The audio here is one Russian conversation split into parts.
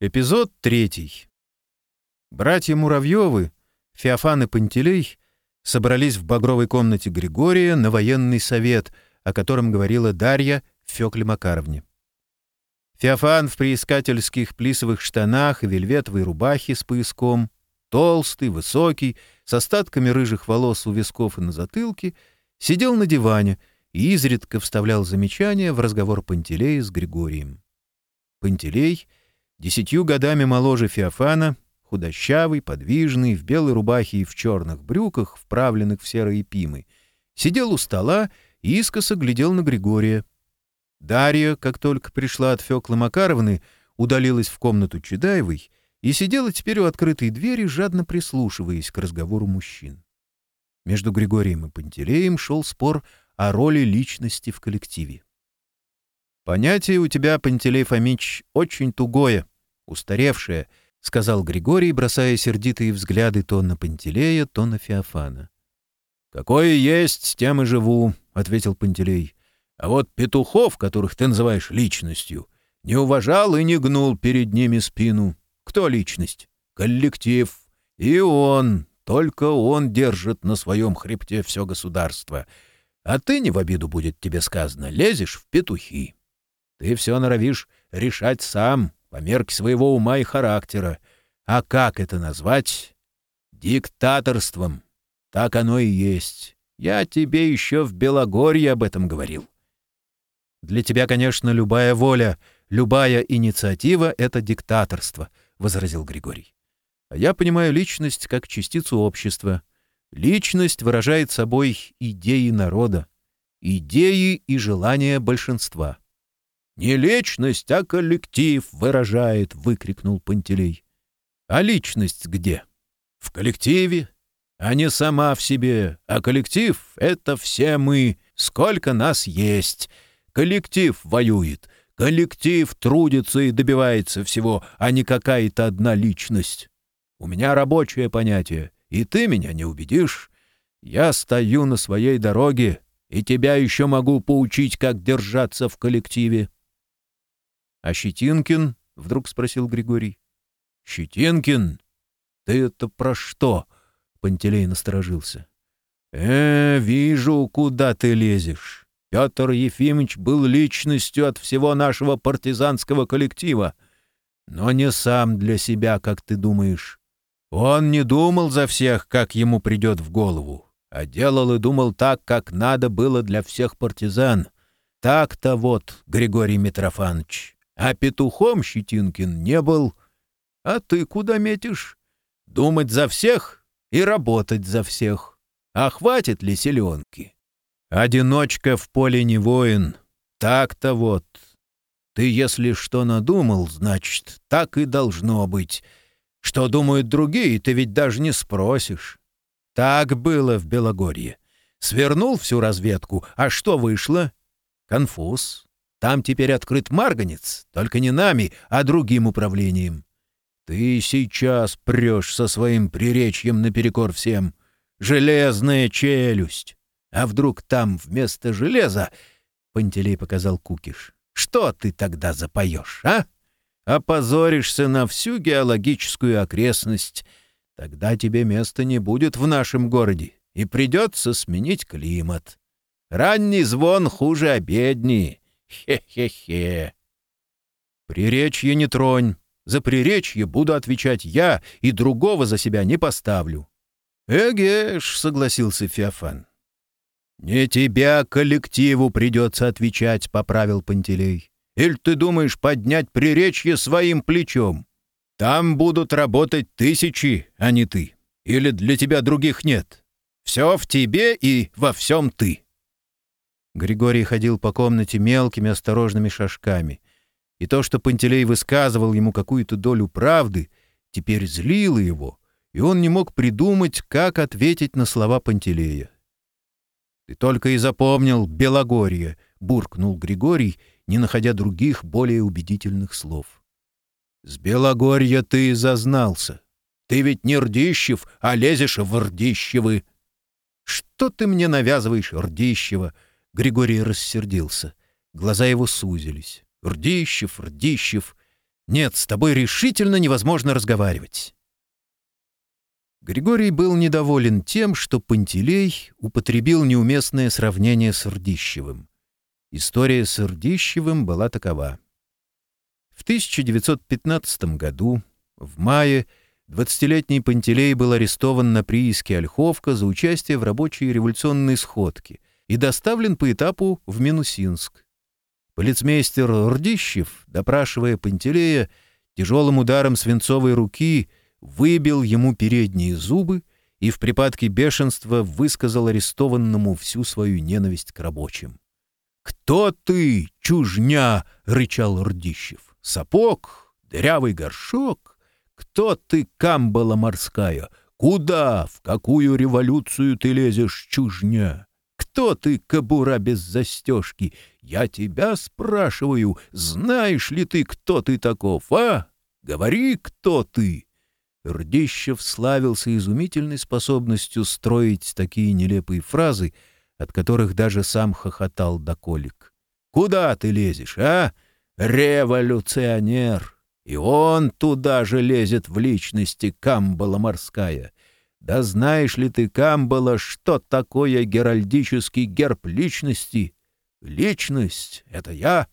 Эпизод третий. Братья Муравьевы, Феофан и Пантелей, собрались в багровой комнате Григория на военный совет, о котором говорила Дарья Фёкле Макаровне. Феофан в приискательских плисовых штанах и вельветовой рубахе с пояском, толстый, высокий, с остатками рыжих волос у висков и на затылке, сидел на диване и изредка вставлял замечания в разговор Пантелея с Григорием. Пантелей — десятью годами моложе Феофана, худощавый, подвижный, в белой рубахе и в черных брюках, вправленных в серые пимы, сидел у стола и искоса глядел на Григория. Дарья, как только пришла от Феклы Макаровны, удалилась в комнату Чедаевой и сидела теперь у открытой двери, жадно прислушиваясь к разговору мужчин. Между Григорием и Пантелеем шел спор о роли личности в коллективе. «Понятие у тебя, Пантелей Фомич, очень тугое», устаревшая, — сказал Григорий, бросая сердитые взгляды то на Пантелея, то на Феофана. — Какое есть, тем и живу, — ответил Пантелей. — А вот петухов, которых ты называешь личностью, не уважал и не гнул перед ними спину. Кто личность? Коллектив. И он, только он держит на своем хребте все государство. А ты, не в обиду будет тебе сказано, лезешь в петухи. Ты все норовишь решать сам, по мерке своего ума и характера. А как это назвать? Диктаторством. Так оно и есть. Я тебе еще в Белогорье об этом говорил. Для тебя, конечно, любая воля, любая инициатива — это диктаторство, — возразил Григорий. А я понимаю личность как частицу общества. Личность выражает собой идеи народа, идеи и желания большинства. «Не личность, а коллектив выражает!» — выкрикнул Пантелей. «А личность где?» «В коллективе, а не сама в себе. А коллектив — это все мы, сколько нас есть. Коллектив воюет, коллектив трудится и добивается всего, а не какая-то одна личность. У меня рабочее понятие, и ты меня не убедишь. Я стою на своей дороге, и тебя еще могу поучить, как держаться в коллективе». «А Щетинкин?» — вдруг спросил Григорий. «Щетинкин? Ты это про что?» — Пантелей насторожился. «Э, вижу, куда ты лезешь. Петр Ефимович был личностью от всего нашего партизанского коллектива, но не сам для себя, как ты думаешь. Он не думал за всех, как ему придет в голову, а делал и думал так, как надо было для всех партизан. Так-то вот, Григорий Митрофанович». А петухом Щетинкин не был. А ты куда метишь? Думать за всех и работать за всех. А хватит ли селенки? Одиночка в поле не воин. Так-то вот. Ты, если что надумал, значит, так и должно быть. Что думают другие, ты ведь даже не спросишь. Так было в Белогорье. Свернул всю разведку, а что вышло? Конфуз. Там теперь открыт марганец, только не нами, а другим управлением. Ты сейчас прешь со своим приречьем наперекор всем. Железная челюсть! А вдруг там вместо железа...» Пантелей показал кукиш. «Что ты тогда запоешь, а? Опозоришься на всю геологическую окрестность. Тогда тебе места не будет в нашем городе, и придется сменить климат. Ранний звон хуже обедни. Хе-хе-хе. Приречье не тронь. За приречье буду отвечать я, и другого за себя не поставлю. Эгеш, согласился Феофан. Не тебя коллективу придется отвечать, поправил Пантелей. Или ты думаешь поднять приречье своим плечом? Там будут работать тысячи, а не ты. Или для тебя других нет. Все в тебе и во всем ты. Григорий ходил по комнате мелкими осторожными шажками. И то, что Пантелей высказывал ему какую-то долю правды, теперь злило его, и он не мог придумать, как ответить на слова Пантелея. «Ты только и запомнил Белогорье», — буркнул Григорий, не находя других, более убедительных слов. «С Белогорья ты и зазнался. Ты ведь не Рдищев, а лезешь в Рдищевы». «Что ты мне навязываешь, Рдищева?» Григорий рассердился. Глаза его сузились. «Рдищев, Рдищев! Нет, с тобой решительно невозможно разговаривать!» Григорий был недоволен тем, что Пантелей употребил неуместное сравнение с Рдищевым. История с Рдищевым была такова. В 1915 году, в мае, 20-летний Пантелей был арестован на прииске Ольховка за участие в рабочей революционной сходке — и доставлен по этапу в Минусинск. Полицмейстер Рдищев, допрашивая Пантелея, тяжелым ударом свинцовой руки выбил ему передние зубы и в припадке бешенства высказал арестованному всю свою ненависть к рабочим. «Кто ты, чужня?» — рычал Рдищев. «Сапог? Дырявый горшок? Кто ты, камбала морская? Куда, в какую революцию ты лезешь, чужня?» кто ты, кобура без застежки? Я тебя спрашиваю, знаешь ли ты, кто ты таков, а? Говори, кто ты!» Рдищев славился изумительной способностью строить такие нелепые фразы, от которых даже сам хохотал доколик. «Куда ты лезешь, а? Революционер! И он туда же лезет в личности, камбала морская!» Да знаешь ли ты, Камбала, что такое геральдический герб личности? Личность — это я,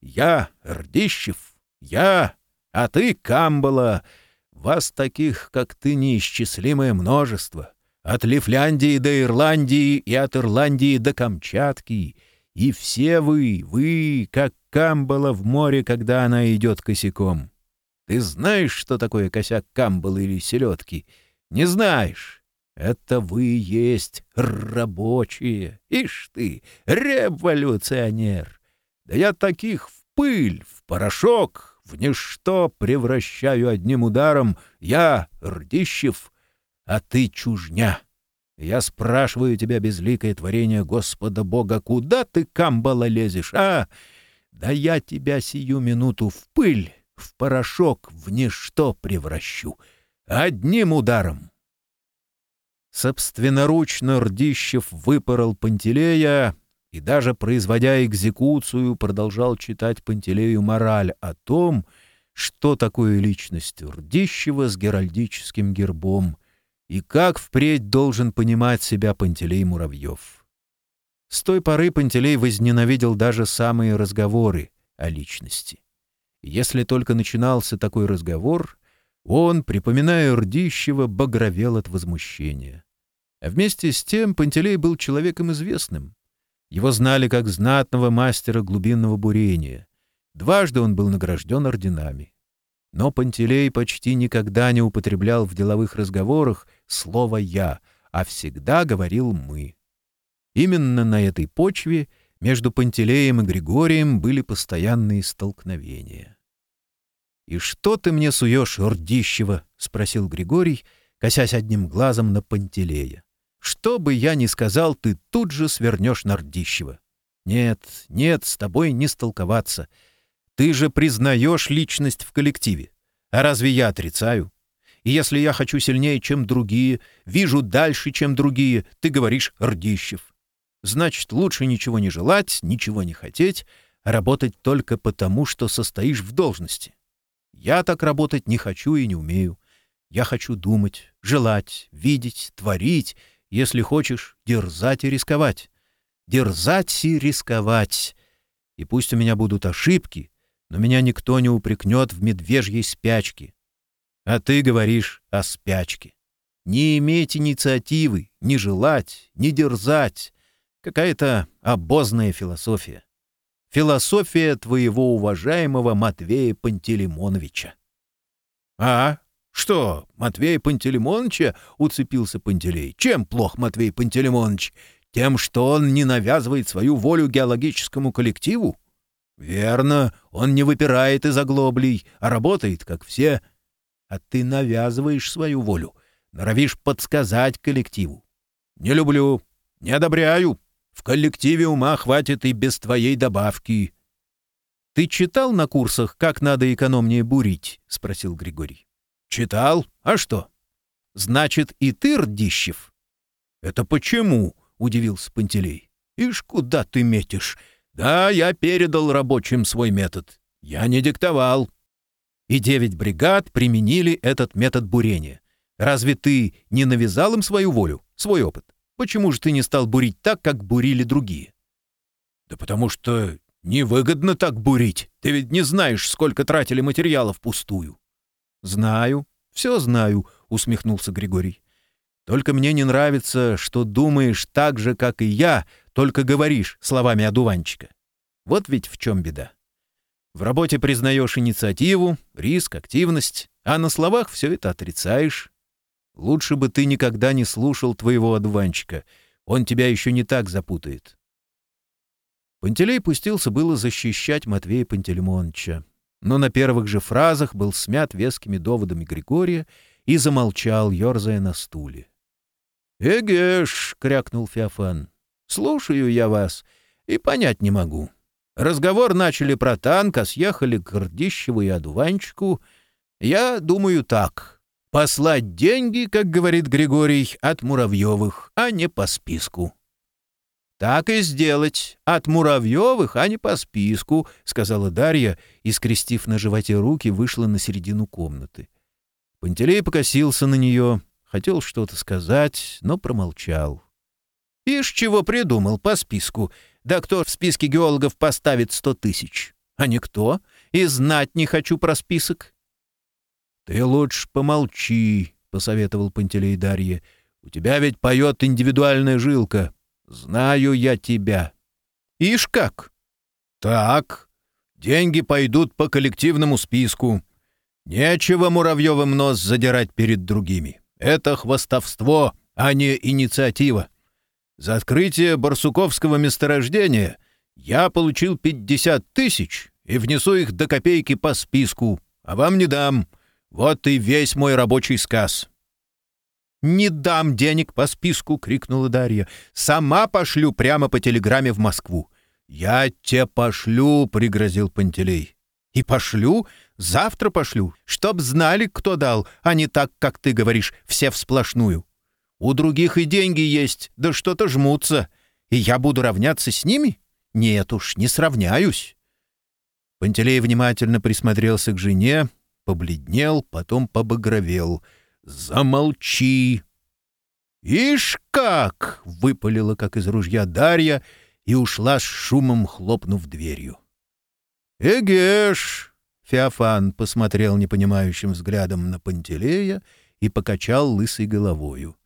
я — Рдищев, я, а ты, Камбала. Вас таких, как ты, неисчислимое множество. От Лифляндии до Ирландии и от Ирландии до Камчатки. И все вы, вы, как Камбала в море, когда она идет косяком. Ты знаешь, что такое косяк Камбала или селедки — не знаешь? Это вы есть рабочие. Ишь ты, революционер! Да я таких в пыль, в порошок, в ничто превращаю одним ударом. Я Рдищев, а ты чужня. Я спрашиваю тебя, безликое творение Господа Бога, куда ты, камбала, лезешь, а? Да я тебя сию минуту в пыль, в порошок, в ничто превращу». Одним ударом!» Собственноручно Рдищев выпорол Пантелея и даже производя экзекуцию, продолжал читать Пантелею мораль о том, что такое личность Рдищева с геральдическим гербом и как впредь должен понимать себя Пантелей Муравьев. С той поры Пантелей возненавидел даже самые разговоры о личности. Если только начинался такой разговор — он, припоминая Рдищева, багровел от возмущения. А вместе с тем Пантелей был человеком известным. Его знали как знатного мастера глубинного бурения. Дважды он был награжден орденами. Но Пантелей почти никогда не употреблял в деловых разговорах слово «я», а всегда говорил «мы». Именно на этой почве между Пантелеем и Григорием были постоянные столкновения. «И что ты мне суешь, Ордищева?» — спросил Григорий, косясь одним глазом на Пантелея. «Что бы я ни сказал, ты тут же свернешь на Ордищева. Нет, нет, с тобой не столковаться. Ты же признаешь личность в коллективе. А разве я отрицаю? И если я хочу сильнее, чем другие, вижу дальше, чем другие, ты говоришь «Ордищев». Значит, лучше ничего не желать, ничего не хотеть, а работать только потому, что состоишь в должности. Я так работать не хочу и не умею. Я хочу думать, желать, видеть, творить, если хочешь, дерзать и рисковать. Дерзать и рисковать. И пусть у меня будут ошибки, но меня никто не упрекнет в медвежьей спячке. А ты говоришь о спячке. Не иметь инициативы, не желать, не дерзать. Какая-то обозная философия философия твоего уважаемого Матвея Пантелеймоновича». «А? Что, Матвея Пантелеймоновича?» — уцепился Пантелей. «Чем плох Матвей Пантелеймонович? Тем, что он не навязывает свою волю геологическому коллективу?» «Верно, он не выпирает из оглоблей, а работает, как все. А ты навязываешь свою волю, норовишь подсказать коллективу. Не люблю, не одобряю, в коллективе ума хватит и без твоей добавки». «Ты читал на курсах, как надо экономнее бурить?» — спросил Григорий. «Читал. А что?» «Значит, и ты, Рдищев?» «Это почему?» — удивился Пантелей. «Ишь, куда ты метишь? Да, я передал рабочим свой метод. Я не диктовал». И девять бригад применили этот метод бурения. Разве ты не навязал им свою волю, свой опыт? Почему же ты не стал бурить так, как бурили другие?» «Да потому что невыгодно так бурить. Ты ведь не знаешь, сколько тратили материалов пустую». «Знаю, все знаю», — усмехнулся Григорий. «Только мне не нравится, что думаешь так же, как и я, только говоришь словами одуванчика. Вот ведь в чем беда. В работе признаешь инициативу, риск, активность, а на словах все это отрицаешь, Лучше бы ты никогда не слушал твоего одуванчика. Он тебя еще не так запутает. Пантелей пустился было защищать Матвея Пантелеймоновича, но на первых же фразах был смят вескими доводами Григория и замолчал, ерзая на стуле. — Эгеш! — крякнул Феофан. — Слушаю я вас и понять не могу. Разговор начали про танк, а съехали к Гордищеву и Одуванчику. Я думаю так. Послать деньги, как говорит Григорий, от Муравьевых, а не по списку. «Так и сделать. От Муравьевых, а не по списку», — сказала Дарья и, скрестив на животе руки, вышла на середину комнаты. Пантелей покосился на нее, хотел что-то сказать, но промолчал. «Ишь, чего придумал по списку. Да кто в списке геологов поставит сто тысяч? А никто. И знать не хочу про список. «Ты лучше помолчи», — посоветовал Пантелей Дарье. «У тебя ведь поет индивидуальная жилка. Знаю я тебя». «Ишь как?» «Так. Деньги пойдут по коллективному списку. Нечего муравьевым нос задирать перед другими. Это хвостовство, а не инициатива. За открытие барсуковского месторождения я получил 50 тысяч и внесу их до копейки по списку, а вам не дам». Вот и весь мой рабочий сказ». «Не дам денег по списку!» — крикнула Дарья. «Сама пошлю прямо по телеграмме в Москву». «Я те пошлю!» — пригрозил Пантелей. «И пошлю? Завтра пошлю, чтоб знали, кто дал, а не так, как ты говоришь, все всплошную. У других и деньги есть, да что-то жмутся. И я буду равняться с ними? Нет уж, не сравняюсь». Пантелей внимательно присмотрелся к жене, побледнел, потом побагровел. «Замолчи!» «Ишь как!» — выпалила, как из ружья Дарья, и ушла с шумом, хлопнув дверью. «Эгеш!» — Феофан посмотрел непонимающим взглядом на Пантелея и покачал лысой головою.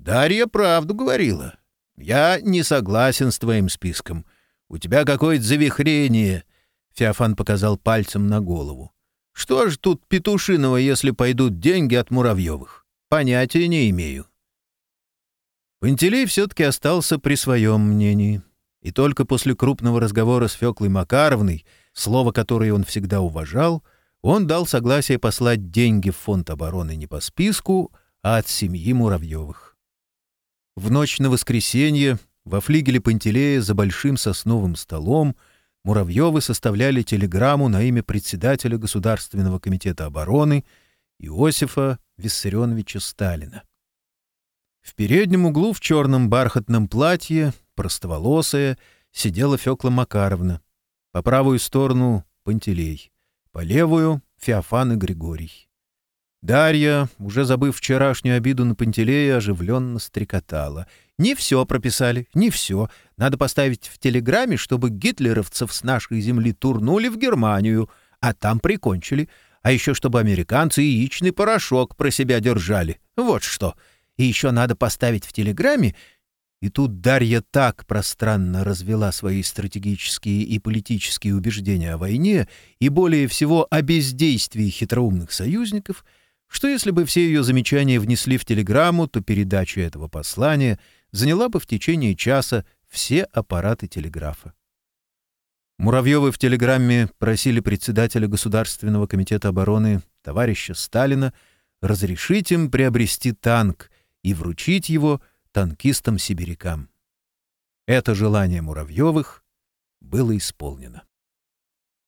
«Дарья правду говорила. Я не согласен с твоим списком. У тебя какое-то завихрение!» — Феофан показал пальцем на голову. Что ж тут петушиного, если пойдут деньги от Муравьевых? Понятия не имею. Пантелей все-таки остался при своем мнении. И только после крупного разговора с Феклой Макаровной, слово которой он всегда уважал, он дал согласие послать деньги в фонд обороны не по списку, а от семьи Муравьевых. В ночь на воскресенье во флигеле Пантелея за большим сосновым столом — Муравьевы составляли телеграмму на имя председателя Государственного комитета обороны Иосифа Виссарионовича Сталина. В переднем углу в черном бархатном платье, простоволосая, сидела Фёкла Макаровна. По правую сторону — Пантелей, по левую — Феофан и Григорий. Дарья, уже забыв вчерашнюю обиду на Пантелея, оживленно стрекотала — не все прописали, не все. Надо поставить в телеграмме, чтобы гитлеровцев с нашей земли турнули в Германию, а там прикончили. А еще чтобы американцы яичный порошок про себя держали. Вот что. И еще надо поставить в телеграмме... И тут Дарья так пространно развела свои стратегические и политические убеждения о войне и более всего о бездействии хитроумных союзников, что если бы все ее замечания внесли в телеграмму, то передача этого послания — заняла бы в течение часа все аппараты телеграфа. Муравьевы в телеграмме просили председателя Государственного комитета обороны товарища Сталина разрешить им приобрести танк и вручить его танкистам-сибирякам. Это желание Муравьевых было исполнено.